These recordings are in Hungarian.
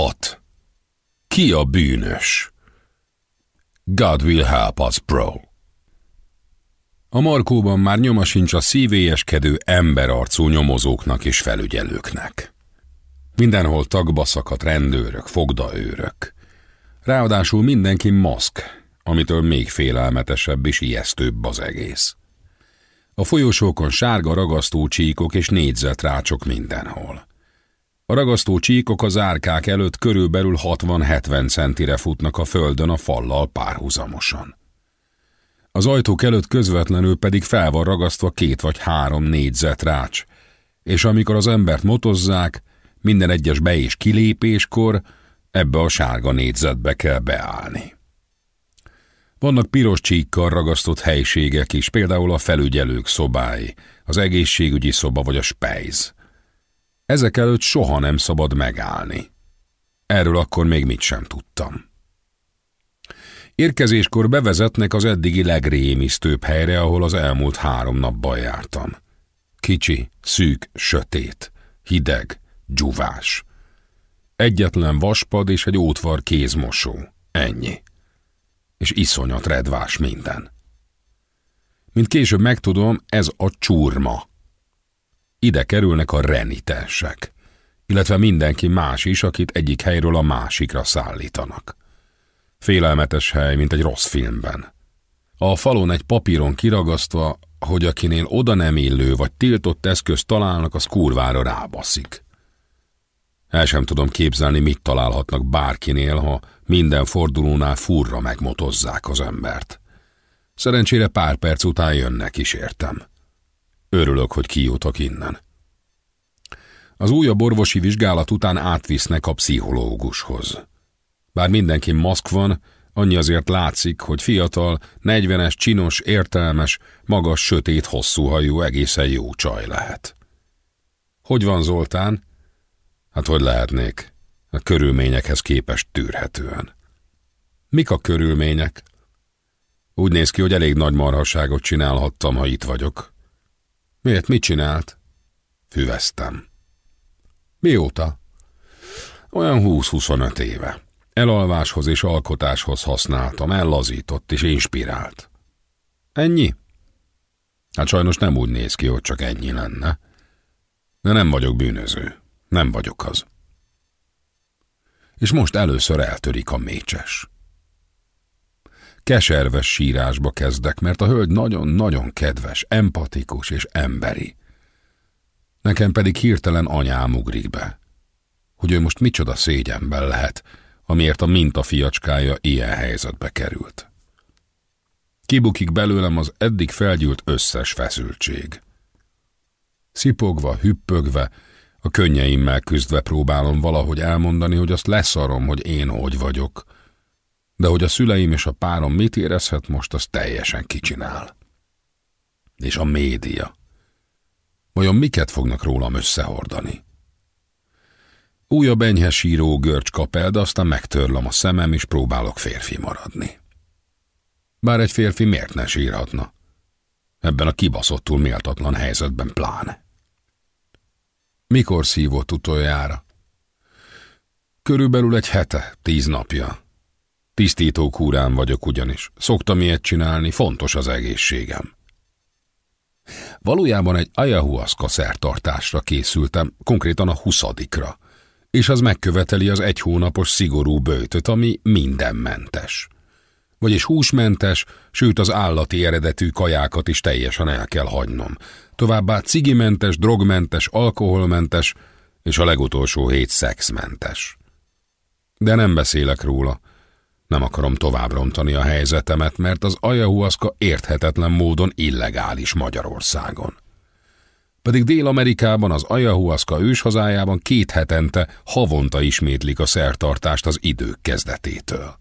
6. Ki a bűnös? God will help us, bro. A Markóban már nyoma sincs a szívélyeskedő emberarcú nyomozóknak és felügyelőknek. Mindenhol tagba szakadt rendőrök, fogdaőrök. Ráadásul mindenki maszk, amitől még félelmetesebb és ijesztőbb az egész. A folyosókon sárga ragasztó csíkok és négyzetrácsok mindenhol. A ragasztó csíkok az árkák előtt körülbelül 60-70 centire futnak a földön a fallal párhuzamosan. Az ajtók előtt közvetlenül pedig fel van ragasztva két vagy három négyzetrács, és amikor az embert motozzák, minden egyes be- és kilépéskor ebbe a sárga négyzetbe kell beállni. Vannak piros csíkkal ragasztott helységek is, például a felügyelők szobái, az egészségügyi szoba vagy a spejz. Ezek előtt soha nem szabad megállni. Erről akkor még mit sem tudtam. Érkezéskor bevezetnek az eddigi legrémisztőbb helyre, ahol az elmúlt három napban jártam. Kicsi, szűk, sötét, hideg, dzsuvás. Egyetlen vaspad és egy ótvar kézmosó. Ennyi. És iszonyat redvás minden. Mint később megtudom, ez a csurma. Ide kerülnek a renitensek, illetve mindenki más is, akit egyik helyről a másikra szállítanak. Félelmetes hely, mint egy rossz filmben. A falon egy papíron kiragasztva, hogy akinél oda nem illő vagy tiltott eszközt találnak, az kurvára rábaszik. El sem tudom képzelni, mit találhatnak bárkinél, ha minden fordulónál furra megmotozzák az embert. Szerencsére pár perc után jönnek is értem. Örülök, hogy kijutok innen. Az újabb orvosi vizsgálat után átvisznek a pszichológushoz. Bár mindenki maszk van, annyi azért látszik, hogy fiatal, negyvenes, csinos, értelmes, magas, sötét, hosszú hajú, egészen jó csaj lehet. Hogy van Zoltán? Hát hogy lehetnék? A körülményekhez képest tűrhetően. Mik a körülmények? Úgy néz ki, hogy elég nagy marhasságot csinálhattam, ha itt vagyok. Miért? Mit csinált? Füveztem. Mióta? Olyan 20-25 éve. Elalváshoz és alkotáshoz használtam, ellazított és inspirált. Ennyi? Hát sajnos nem úgy néz ki, hogy csak ennyi lenne. De nem vagyok bűnöző. Nem vagyok az. És most először eltörik a mécses. Keserves sírásba kezdek, mert a hölgy nagyon-nagyon kedves, empatikus és emberi. Nekem pedig hirtelen anyám ugrik be, hogy ő most micsoda szégyenben lehet, amiért a mintafiacskája ilyen helyzetbe került. Kibukik belőlem az eddig felgyűlt összes feszültség. Szipogva, hüppögve, a könnyeimmel küzdve próbálom valahogy elmondani, hogy azt leszarom, hogy én hogy vagyok, de hogy a szüleim és a párom mit érezhet most, az teljesen kicsinál. És a média. Vajon miket fognak rólam összehordani? Újabb enyhe síró görcs kap el, de aztán megtörlöm a szemem, és próbálok férfi maradni. Bár egy férfi miért ne sírhatna? Ebben a kibaszottul méltatlan helyzetben pláne. Mikor szívott utoljára? Körülbelül egy hete, tíz napja. Tisztító kúrán vagyok ugyanis. Szoktam ilyet csinálni, fontos az egészségem. Valójában egy ayahuasca szertartásra készültem, konkrétan a huszadikra, és az megköveteli az egy hónapos szigorú bőtöt, ami mindenmentes. Vagyis húsmentes, sőt az állati eredetű kajákat is teljesen el kell hagynom. Továbbá cigimentes, drogmentes, alkoholmentes, és a legutolsó hét szexmentes. De nem beszélek róla, nem akarom tovább rontani a helyzetemet, mert az ayahuasca érthetetlen módon illegális Magyarországon. Pedig Dél-Amerikában az ayahuasca őshazájában két hetente havonta ismétlik a szertartást az idők kezdetétől.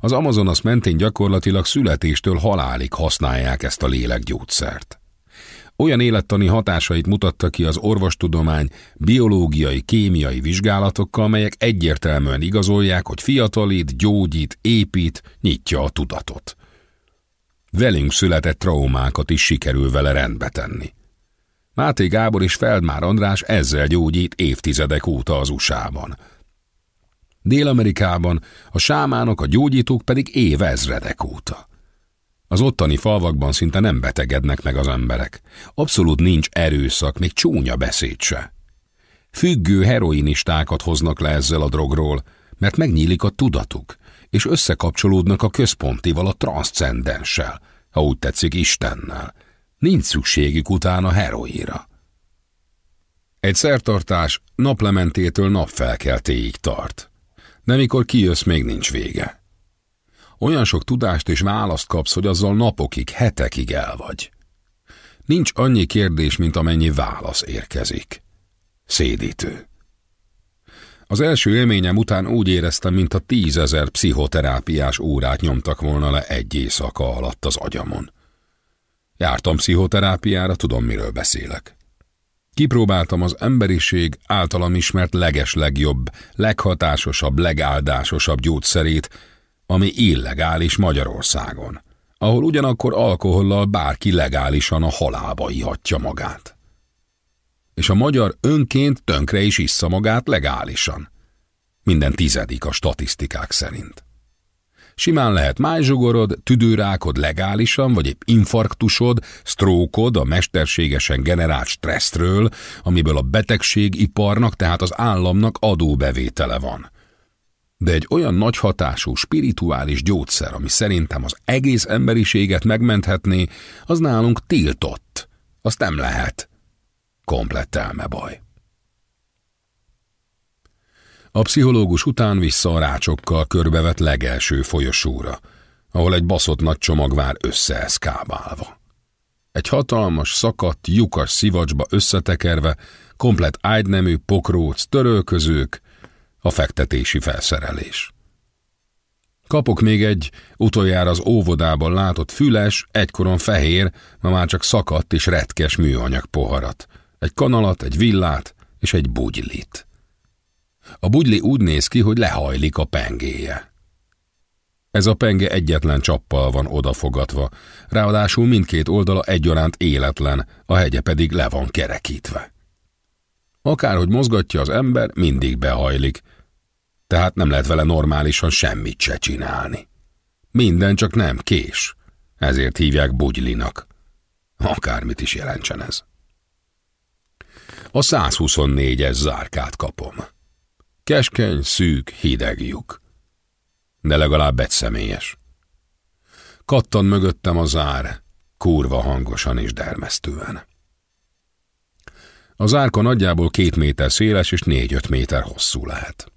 Az Amazonas mentén gyakorlatilag születéstől halálig használják ezt a lélekgyógyszert. Olyan élettani hatásait mutatta ki az orvostudomány biológiai, kémiai vizsgálatokkal, melyek egyértelműen igazolják, hogy fiatalít, gyógyít, épít, nyitja a tudatot. Velünk született traumákat is sikerül vele rendbe tenni. Máté Gábor és Feldmár András ezzel gyógyít évtizedek óta az USA-ban. Dél-Amerikában a sámánok, a gyógyítók pedig évezredek óta. Az ottani falvakban szinte nem betegednek meg az emberek. Abszolút nincs erőszak, még csúnya beszéd se. Függő heroinistákat hoznak le ezzel a drogról, mert megnyílik a tudatuk, és összekapcsolódnak a központival, a transzcendenssel, ha úgy tetszik Istennel. Nincs szükségük utána heroira. Egy szertartás naplementétől napfelkeltéig tart, de mikor kijössz, még nincs vége. Olyan sok tudást és választ kapsz, hogy azzal napokig, hetekig el vagy. Nincs annyi kérdés, mint amennyi válasz érkezik. Szédítő. Az első élményem után úgy éreztem, mint a tízezer pszichoterápiás órát nyomtak volna le egy éjszaka alatt az agyamon. Jártam pszichoterápiára, tudom, miről beszélek. Kipróbáltam az emberiség általam ismert leges legjobb, leghatásosabb, legáldásosabb gyógyszerét, ami illegális Magyarországon, ahol ugyanakkor alkohollal bárki legálisan a halálba ihatja magát. És a magyar önként tönkre is issza magát legálisan. Minden tizedik a statisztikák szerint. Simán lehet májzsugorod, tüdőrákod legálisan, vagy épp infarktusod, sztrókod a mesterségesen generált stresszről, amiből a betegségiparnak, tehát az államnak adóbevétele van. De egy olyan nagy hatású, spirituális gyógyszer, ami szerintem az egész emberiséget megmenthetné, az nálunk tiltott. Azt nem lehet. Komplett elmebaj. A pszichológus után vissza a rácsokkal körbevett legelső folyosóra, ahol egy baszott nagy csomag vár összeeszkábálva. Egy hatalmas, szakadt, lyukas szivacsba összetekerve, komplet ágynemű, pokróc, törölközők, a fektetési felszerelés. Kapok még egy, utoljára az óvodában látott füles, egykoron fehér, ma már csak szakadt és retkes műanyag poharat, egy kanalat, egy villát és egy bugylit. A bugyli úgy néz ki, hogy lehajlik a pengéje. Ez a penge egyetlen csappal van odafogatva, ráadásul mindkét oldala egyaránt életlen, a hegye pedig le van kerekítve. Akárhogy mozgatja az ember, mindig behajlik, tehát nem lehet vele normálisan semmit se csinálni. Minden csak nem kés, ezért hívják bugylinak. Akármit is jelentsen ez. A 124-es zárkát kapom. Keskeny, szűk, hideg lyuk. De legalább egy személyes. Kattan mögöttem a zár, kurva hangosan és dermesztően. Az árka nagyjából két méter széles és négy-öt méter hosszú lehet.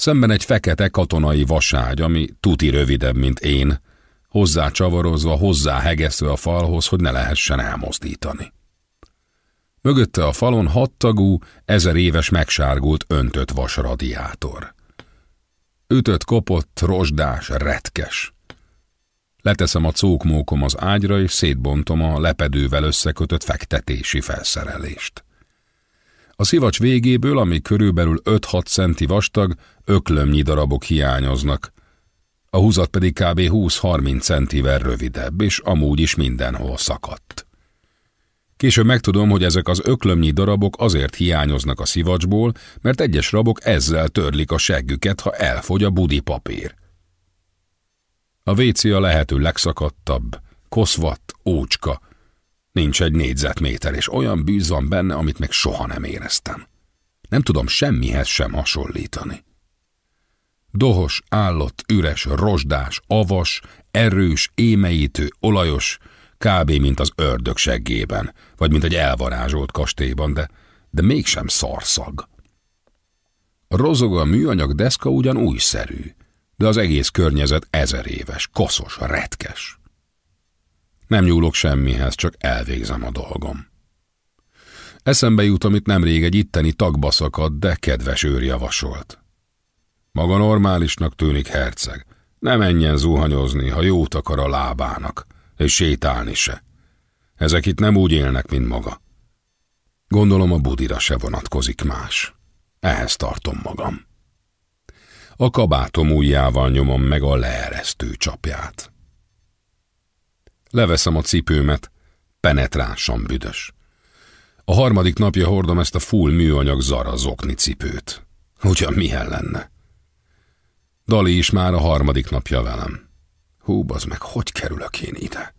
Szemben egy fekete katonai vaságy, ami tuti rövidebb, mint én, hozzá csavarozva, hozzá hegesztve a falhoz, hogy ne lehessen elmozdítani. Mögötte a falon hattagú, ezer éves megsárgult öntött vasradiátor. Ütött, kopott, rozsdás, retkes. Leteszem a cókmókom az ágyra, és szétbontom a lepedővel összekötött fektetési felszerelést. A szivacs végéből, ami körülbelül 5-6 centi vastag, öklömnyi darabok hiányoznak. A húzat pedig kb. 20-30 centivel rövidebb, és amúgy is mindenhol szakadt. Később megtudom, hogy ezek az öklömnyi darabok azért hiányoznak a szivacsból, mert egyes rabok ezzel törlik a seggüket, ha elfogy a budi papír. A WC a lehető legszakadtabb, koszvat, ócska, Nincs egy négyzetméter, és olyan bűz van benne, amit még soha nem éreztem. Nem tudom semmihez sem hasonlítani. Dohos, állott, üres, rozsdás, avas, erős, émeítő, olajos, kb. mint az ördög seggében, vagy mint egy elvarázsolt kastélyban, de, de mégsem szarszag. Rozog a műanyag deszka ugyan újszerű, de az egész környezet ezer éves, koszos, retkes. Nem nyúlok semmihez, csak elvégzem a dolgom. Eszembe jut, amit nemrég egy itteni tagba szakadt, de kedves őr javasolt. Maga normálisnak tűnik herceg. Ne menjen zuhanyozni, ha jót akar a lábának, és sétálni se. Ezek itt nem úgy élnek, mint maga. Gondolom a budira se vonatkozik más. Ehhez tartom magam. A kabátom ujjával nyomom meg a leeresztő csapját. Leveszem a cipőmet, penetránsan büdös. A harmadik napja hordom ezt a full műanyag zara zokni cipőt. Ugyan milyen lenne? Dali is már a harmadik napja velem. Hú, az meg, hogy kerülök én ide?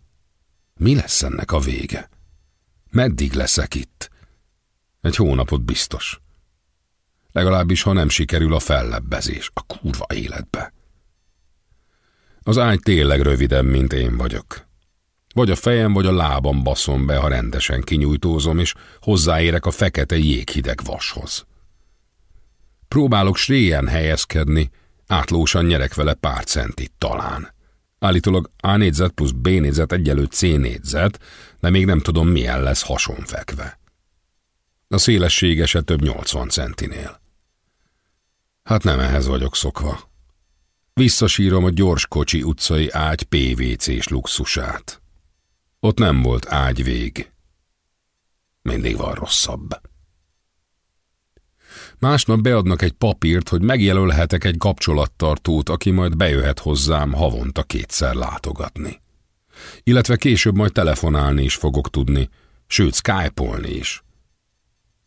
Mi lesz ennek a vége? Meddig leszek itt? Egy hónapot biztos. Legalábbis, ha nem sikerül a fellebbezés a kurva életbe. Az ágy tényleg röviden, mint én vagyok. Vagy a fejem, vagy a lábam baszom be, ha rendesen kinyújtózom, és hozzáérek a fekete jéghideg vashoz. Próbálok sréjen helyezkedni, átlósan nyerek vele pár centit talán. Állítólag A négyzet plusz B négyzet egyelő C négyzet, de még nem tudom milyen lesz hasonfekve. A szélessége se több 80 centinél. Hát nem ehhez vagyok szokva. Visszasírom a gyorskocsi utcai ágy PVC-s luxusát. Ott nem volt ágyvég. Mindig van rosszabb. Másnap beadnak egy papírt, hogy megjelölhetek egy kapcsolattartót, aki majd bejöhet hozzám havonta kétszer látogatni. Illetve később majd telefonálni is fogok tudni, sőt, skype is.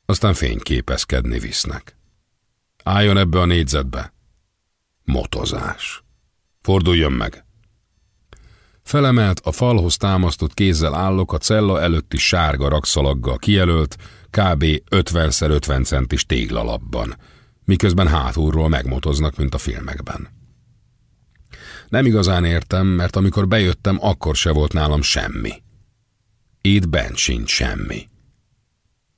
Aztán fényképezkedni visznek. Álljon ebbe a négyzetbe. Motozás. Forduljon meg. Felemelt, a falhoz támasztott kézzel állok a cella előtti sárga rakszalaggal kijelölt, kb. 50x50 centis téglalapban, miközben hátulról megmotoznak, mint a filmekben. Nem igazán értem, mert amikor bejöttem, akkor se volt nálam semmi. Itt bent sincs semmi.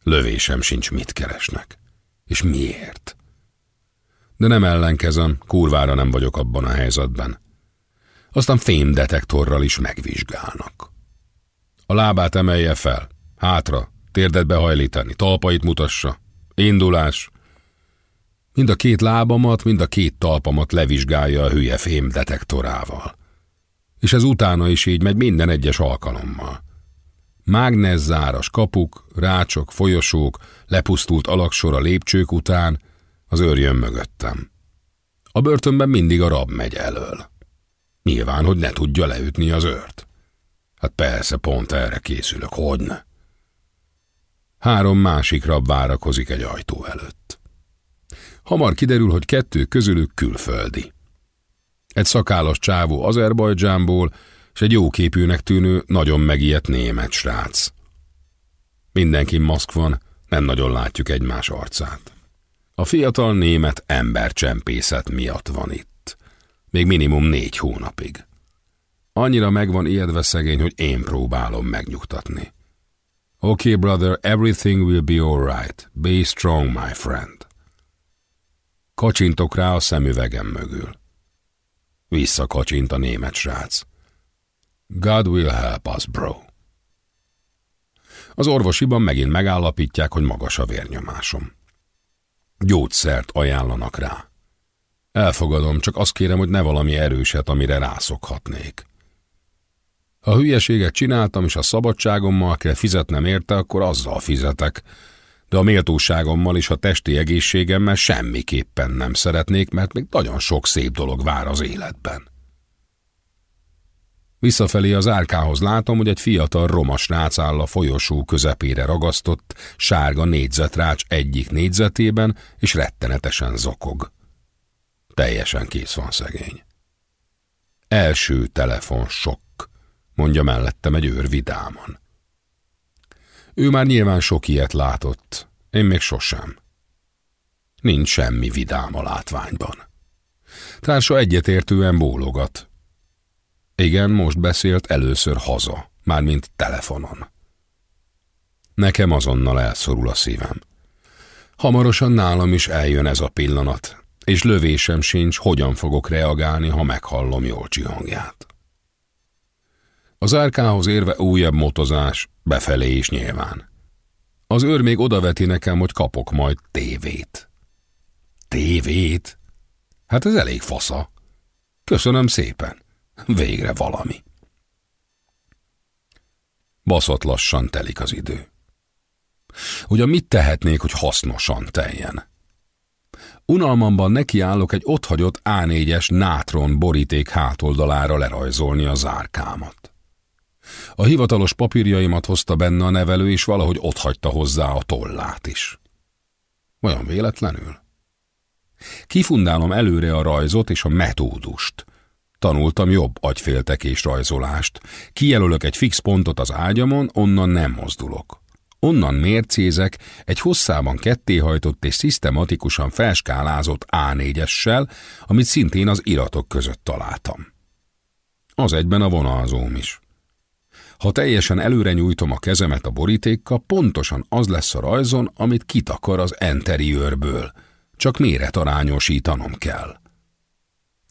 Lövésem sincs, mit keresnek. És miért? De nem ellenkezem, kurvára nem vagyok abban a helyzetben. Aztán fémdetektorral is megvizsgálnak. A lábát emelje fel, hátra, térdet behajlítani, talpait mutassa, indulás. Mind a két lábamat, mind a két talpamat levizsgálja a hülye fém detektorával. És ez utána is így megy minden egyes alkalommal. Mágnezzáras kapuk, rácsok, folyosók, lepusztult alaksor a lépcsők után, az őr jön mögöttem. A börtönben mindig a rab megy elől. Nyilván, hogy ne tudja leütni az őrt. Hát persze, pont erre készülök, hogyne. Három másik rab várakozik egy ajtó előtt. Hamar kiderül, hogy kettő közülük külföldi. Egy szakállas csávó Azerbajdzsánból, és egy jóképűnek tűnő, nagyon megijedt német srác. Mindenki maszk van, nem nagyon látjuk egymás arcát. A fiatal német embercsempészet miatt van itt. Még minimum négy hónapig. Annyira megvan ijedve szegény, hogy én próbálom megnyugtatni. Okay, brother, everything will be alright. Be strong, my friend. Kacsintok rá a szemüvegem mögül. Visszakacsint a német srác. God will help us, bro. Az orvosiban megint megállapítják, hogy magas a vérnyomásom. Gyógyszert ajánlanak rá. Elfogadom, csak azt kérem, hogy ne valami erőset, amire rászokhatnék. Ha hülyeséget csináltam, és a szabadságommal kell fizetnem érte, akkor azzal fizetek. De a méltóságommal és a testi egészségemmel semmiképpen nem szeretnék, mert még nagyon sok szép dolog vár az életben. Visszafelé az árkához látom, hogy egy fiatal roma srác áll a folyosó közepére ragasztott, sárga négyzetrács egyik négyzetében, és rettenetesen zokog. Teljesen kész van szegény. Első telefon sok, mondja mellettem egy őr vidáman. Ő már nyilván sok ilyet látott, én még sosem. Nincs semmi vidám a látványban. Társa egyetértően bólogat, igen, most beszélt először haza, mármint telefonon. Nekem azonnal elszorul a szívem. Hamarosan nálam is eljön ez a pillanat, és lövésem sincs, hogyan fogok reagálni, ha meghallom Jolcsi hangját. Az árkához érve újabb motozás, befelé is nyilván. Az őr még odaveti nekem, hogy kapok majd tévét. Tévét? Hát ez elég fasza. Köszönöm szépen. Végre valami. Baszott lassan telik az idő. Ugyan mit tehetnék, hogy hasznosan teljen? Unalmamban nekiállok egy otthagyott A4-es nátron boríték hátoldalára lerajzolni a zárkámat. A hivatalos papírjaimat hozta benne a nevelő, és valahogy otthagyta hozzá a tollát is. Olyan véletlenül? Kifundálom előre a rajzot és a metódust. Tanultam jobb agyféltekés rajzolást. Kijelölök egy fix pontot az ágyamon, onnan nem mozdulok. Onnan mércézek egy hosszában kettéhajtott és szisztematikusan felskálázott A4-essel, amit szintén az iratok között találtam. Az egyben a vonalzóm is. Ha teljesen előre nyújtom a kezemet a borítékkal, pontosan az lesz a rajzon, amit kitakar az enteriőrből. Csak méretarányosítanom kell.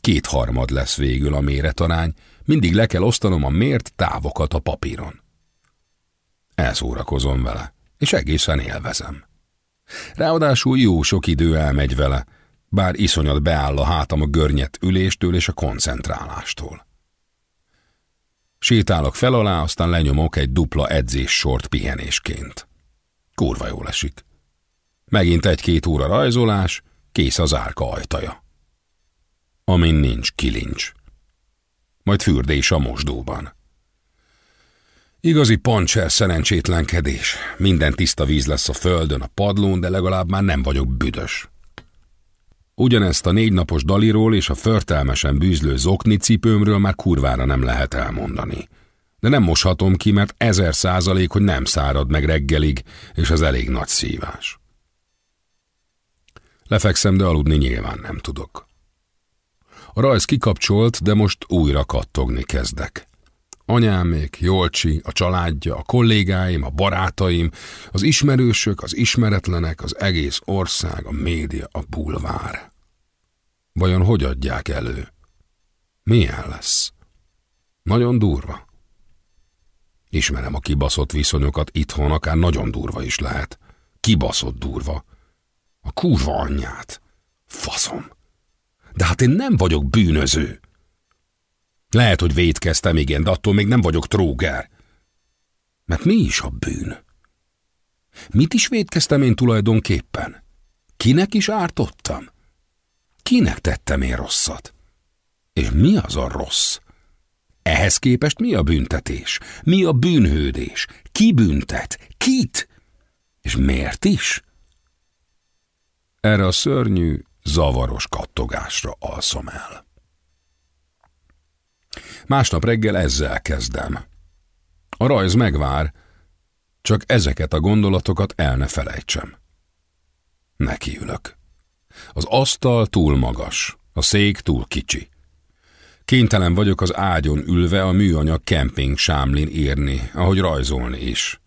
Kétharmad lesz végül a méretarány, mindig le kell osztanom a mért távokat a papíron. Elszórakozom vele, és egészen élvezem. Ráadásul jó sok idő elmegy vele, bár iszonyat beáll a hátam a görnyet üléstől és a koncentrálástól. Sétálok fel alá, aztán lenyomok egy dupla edzés sort pihenésként. Kurva jól esik. Megint egy-két óra rajzolás, kész az árka ajtaja. Amin nincs kilincs. Majd fürdés a mosdóban. Igazi pancser szerencsétlenkedés. Minden tiszta víz lesz a földön, a padlón, de legalább már nem vagyok büdös. Ugyanezt a négy napos daliról és a förtelmesen bűzlő zokni cipőmről már kurvára nem lehet elmondani. De nem moshatom ki, mert ezer százalék, hogy nem szárad meg reggelig, és az elég nagy szívás. Lefekszem, de aludni nyilván nem tudok. A rajz kikapcsolt, de most újra kattogni kezdek. Anyámék, Jolcsi, a családja, a kollégáim, a barátaim, az ismerősök, az ismeretlenek, az egész ország, a média, a bulvár. Vajon hogy adják elő? Milyen lesz? Nagyon durva. Ismerem a kibaszott viszonyokat itthon, akár nagyon durva is lehet. Kibaszott durva. A kurva anyját. Faszom. De hát én nem vagyok bűnöző. Lehet, hogy védkeztem, igen, de attól még nem vagyok tróger. Mert mi is a bűn? Mit is védkeztem én tulajdonképpen? Kinek is ártottam? Kinek tettem én rosszat? És mi az a rossz? Ehhez képest mi a büntetés? Mi a bűnhődés? Ki büntet? Kit? És miért is? Erre a szörnyű, zavaros kattogásra alszom el. Másnap reggel ezzel kezdem. A rajz megvár, csak ezeket a gondolatokat el ne felejtsem. Nekiülök. Az asztal túl magas, a szék túl kicsi. Kénytelen vagyok az ágyon ülve a műanyag kemping sámlin írni, ahogy rajzolni is.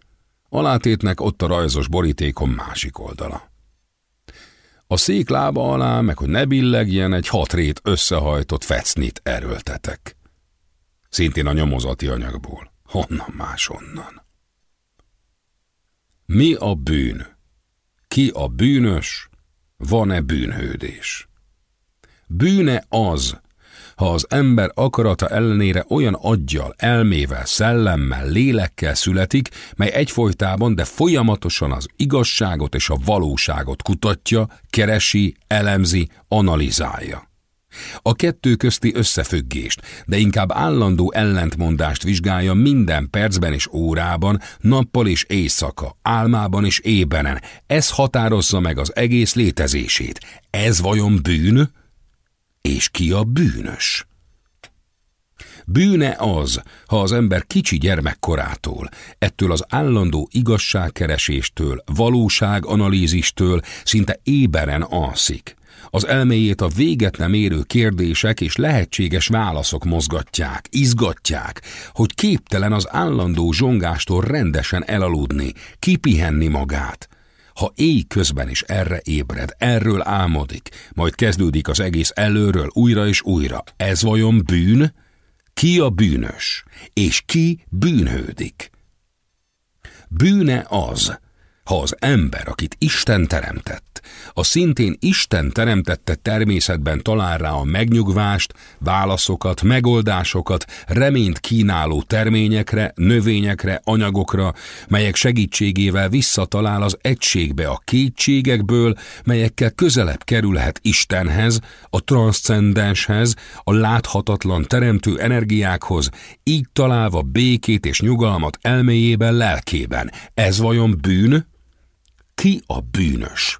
Alátétnek ott a rajzos borítékom másik oldala. A szék lába alá, meg hogy ne billegjen, egy hatrét összehajtott fecnit erőltetek. Szintén a nyomozati anyagból. Honnan máshonnan? Mi a bűn? Ki a bűnös? Van-e bűnhődés? Bűne az, ha az ember akarata ellenére olyan aggyal, elmével, szellemmel, lélekkel születik, mely egyfolytában, de folyamatosan az igazságot és a valóságot kutatja, keresi, elemzi, analizálja. A kettő közti összefüggést, de inkább állandó ellentmondást vizsgálja minden percben és órában, nappal és éjszaka, álmában és ébenen. Ez határozza meg az egész létezését. Ez vajon bűn? És ki a bűnös? Bűne az, ha az ember kicsi gyermekkorától, ettől az állandó igazságkereséstől, valóságanalízistől szinte éberen alszik. Az elméjét a véget nem érő kérdések és lehetséges válaszok mozgatják, izgatják, hogy képtelen az állandó zsongástól rendesen elaludni, kipihenni magát. Ha éj közben is erre ébred, erről álmodik, majd kezdődik az egész előről újra és újra. Ez vajon bűn? Ki a bűnös? És ki bűnhődik? Bűne az, ha az ember, akit Isten teremtett, a szintén Isten teremtette természetben talál rá a megnyugvást, válaszokat, megoldásokat, reményt kínáló terményekre, növényekre, anyagokra, melyek segítségével visszatalál az egységbe a kétségekből, melyekkel közelebb kerülhet Istenhez, a transzcendenshez, a láthatatlan teremtő energiákhoz, így találva békét és nyugalmat elméjében, lelkében. Ez vajon bűn? Ki a bűnös?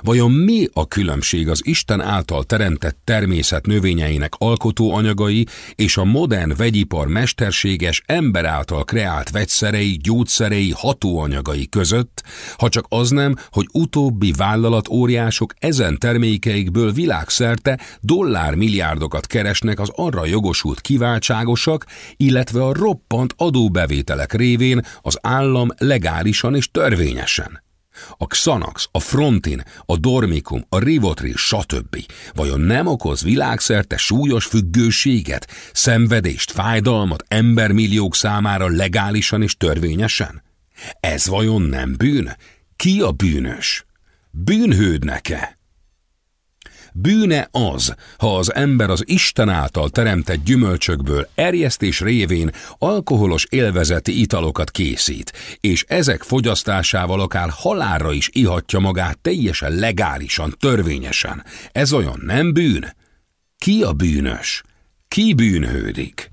Vajon mi a különbség az Isten által teremtett természet növényeinek alkotóanyagai és a modern vegyipar mesterséges ember által kreált vegyszerei, gyógyszerei, hatóanyagai között, ha csak az nem, hogy utóbbi vállalatóriások ezen termékeikből világszerte dollármilliárdokat keresnek az arra jogosult kiváltságosak, illetve a roppant adóbevételek révén az állam legálisan és törvényesen. A Xanax, a Frontin, a Dormicum, a Rivotril, stb. Vajon nem okoz világszerte súlyos függőséget, szenvedést, fájdalmat embermilliók számára legálisan és törvényesen? Ez vajon nem bűn? Ki a bűnös? Bűnhődnek-e? Bűne az, ha az ember az Isten által teremtett gyümölcsökből erjesztés révén alkoholos élvezeti italokat készít, és ezek fogyasztásával akár halálra is ihatja magát teljesen legálisan, törvényesen. Ez olyan nem bűn? Ki a bűnös? Ki bűnhődik?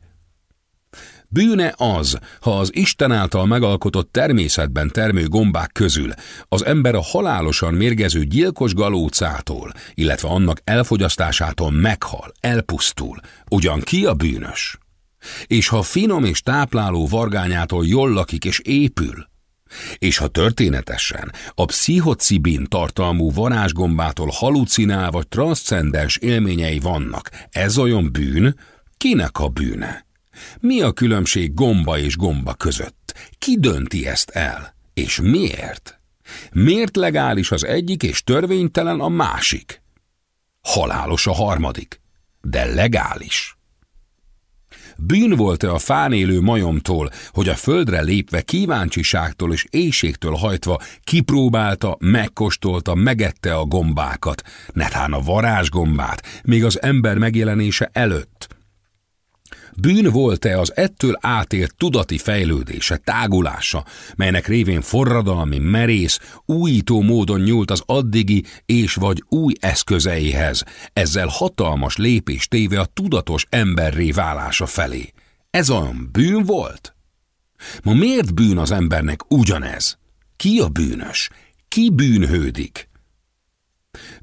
Bűne az, ha az Isten által megalkotott természetben termő gombák közül az ember a halálosan mérgező gyilkos galócától, illetve annak elfogyasztásától meghal, elpusztul, ugyan ki a bűnös? És ha finom és tápláló vargányától jól lakik és épül, és ha történetesen a pszichocibin tartalmú varázsgombától halucinál vagy transzcendens élményei vannak, ez olyan bűn, kinek a bűne? Mi a különbség gomba és gomba között? Ki dönti ezt el? És miért? Miért legális az egyik és törvénytelen a másik? Halálos a harmadik, de legális. Bűn volt-e a fán élő majomtól, hogy a földre lépve kíváncsiságtól és éjségtől hajtva kipróbálta, megkóstolta, megette a gombákat, netán a varázsgombát, még az ember megjelenése előtt, Bűn volt-e az ettől átért tudati fejlődése, tágulása, melynek révén forradalmi, merész, újító módon nyúlt az addigi és vagy új eszközeihez, ezzel hatalmas lépés téve a tudatos emberré válása felé. Ez olyan bűn volt? Ma miért bűn az embernek ugyanez? Ki a bűnös? Ki bűnhődik?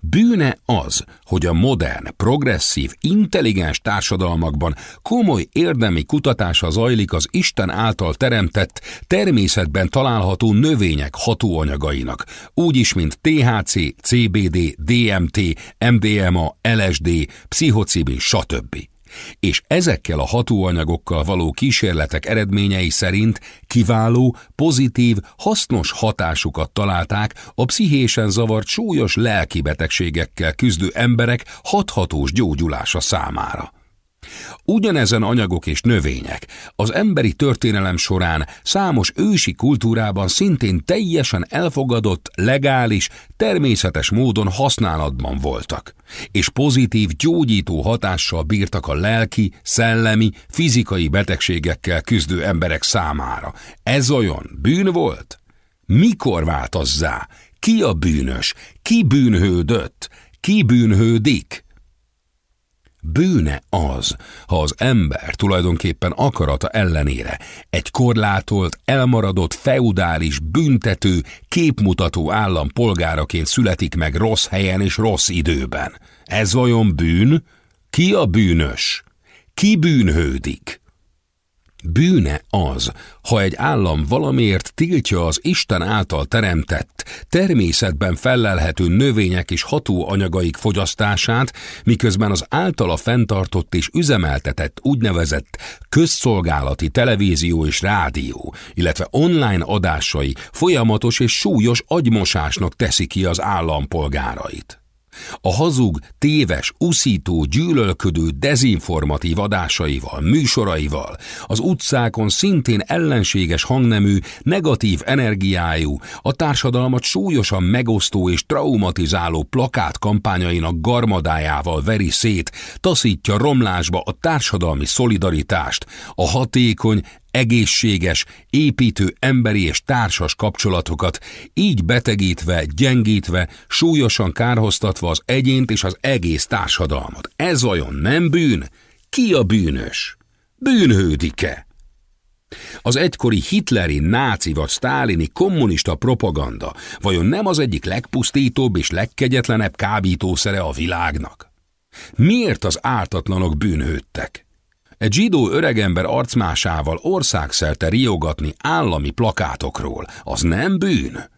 Bűne az, hogy a modern, progresszív, intelligens társadalmakban komoly érdemi kutatása zajlik az Isten által teremtett, természetben található növények hatóanyagainak, úgyis, mint THC, CBD, DMT, MDMA, LSD, pszichocibin, stb és ezekkel a hatóanyagokkal való kísérletek eredményei szerint kiváló, pozitív, hasznos hatásukat találták a pszichésen zavart súlyos lelki betegségekkel küzdő emberek hathatós gyógyulása számára. Ugyanezen anyagok és növények az emberi történelem során számos ősi kultúrában szintén teljesen elfogadott, legális, természetes módon használatban voltak, és pozitív gyógyító hatással bírtak a lelki, szellemi, fizikai betegségekkel küzdő emberek számára. Ez olyan bűn volt? Mikor változzá? Ki a bűnös? Ki bűnhődött? Ki bűnhődik? Bűne az, ha az ember tulajdonképpen akarata ellenére egy korlátolt, elmaradott, feudális, büntető, képmutató állam polgáraként születik meg rossz helyen és rossz időben. Ez vajon bűn? Ki a bűnös? Ki bűnhődik? Bűne az, ha egy állam valamiért tiltja az Isten által teremtett, természetben fellelhető növények és hatóanyagaik fogyasztását, miközben az általa fenntartott és üzemeltetett úgynevezett közszolgálati televízió és rádió, illetve online adásai folyamatos és súlyos agymosásnak teszi ki az állampolgárait. A hazug, téves, uszító, gyűlölködő, dezinformatív adásaival, műsoraival, az utcákon szintén ellenséges hangnemű, negatív energiájú, a társadalmat súlyosan megosztó és traumatizáló plakát kampányainak garmadájával veri szét, taszítja romlásba a társadalmi szolidaritást, a hatékony, egészséges, építő emberi és társas kapcsolatokat, így betegítve, gyengítve, súlyosan kárhoztatva az egyént és az egész társadalmat. Ez vajon nem bűn? Ki a bűnös? Bűnhődik-e? Az egykori hitleri, náci vagy sztálini kommunista propaganda vajon nem az egyik legpusztítóbb és legkegyetlenebb kábítószere a világnak? Miért az ártatlanok bűnhődtek? Egy zsidó öregember arcmásával országszerte riogatni állami plakátokról, az nem bűn?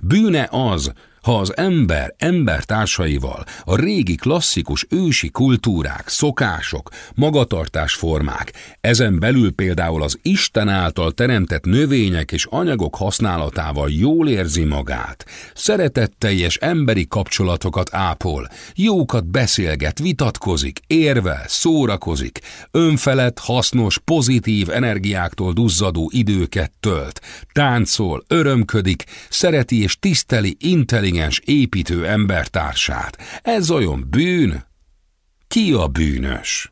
Bűne az, ha az ember embertársaival a régi klasszikus ősi kultúrák, szokások, magatartásformák, ezen belül például az Isten által teremtett növények és anyagok használatával jól érzi magát, szeretetteljes emberi kapcsolatokat ápol, jókat beszélget, vitatkozik, érvel, szórakozik, önfelett, hasznos, pozitív energiáktól duzzadó időket tölt, táncol, örömködik, szereti és tiszteli intelligens intelligens építő embertársát. Ez olyan bűn? Ki a bűnös?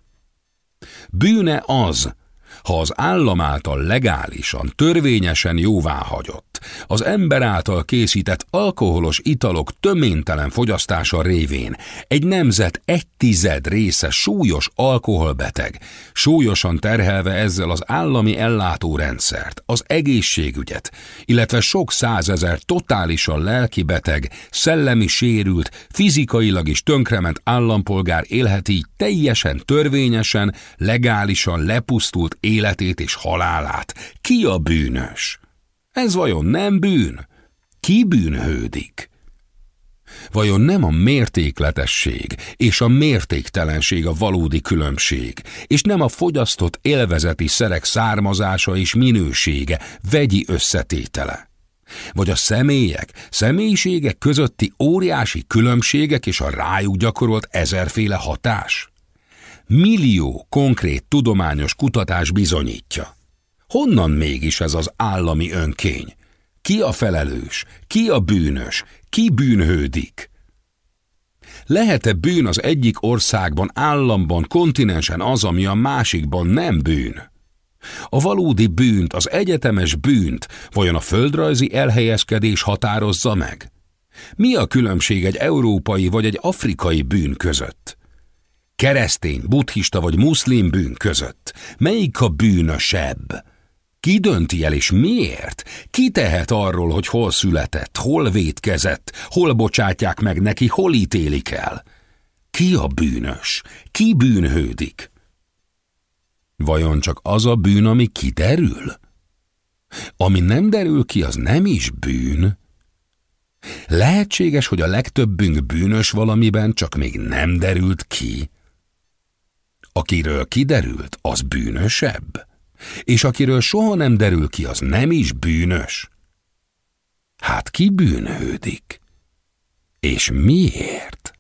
Bűne az, ha az állam által legálisan, törvényesen jóváhagyott, az ember által készített alkoholos italok töménytelen fogyasztása révén egy nemzet egy tized része súlyos alkoholbeteg, súlyosan terhelve ezzel az állami ellátórendszert, az egészségügyet, illetve sok százezer totálisan lelki beteg, szellemi sérült, fizikailag is tönkrement állampolgár élheti teljesen törvényesen, legálisan lepusztult életét és halálát. Ki a bűnös? Ez vajon nem bűn? Ki bűnhődik? Vajon nem a mértékletesség és a mértéktelenség a valódi különbség, és nem a fogyasztott élvezeti szerek származása és minősége, vegyi összetétele? Vagy a személyek, személyiségek közötti óriási különbségek és a rájuk gyakorolt ezerféle hatás? Millió konkrét tudományos kutatás bizonyítja. Honnan mégis ez az állami önkény? Ki a felelős? Ki a bűnös? Ki bűnhődik? Lehet-e bűn az egyik országban, államban, kontinensen az, ami a másikban nem bűn? A valódi bűnt, az egyetemes bűnt vajon a földrajzi elhelyezkedés határozza meg? Mi a különbség egy európai vagy egy afrikai bűn között? keresztény, buddhista vagy muszlim bűn között? Melyik a bűnösebb? Ki dönti el és miért? Ki tehet arról, hogy hol született, hol vétkezett, hol bocsátják meg neki, hol ítélik el? Ki a bűnös? Ki bűnhődik? Vajon csak az a bűn, ami kiderül? Ami nem derül ki, az nem is bűn. Lehetséges, hogy a legtöbbünk bűnös valamiben csak még nem derült ki. Akiről kiderült, az bűnösebb? És akiről soha nem derül ki, az nem is bűnös? Hát ki bűnhődik? És miért?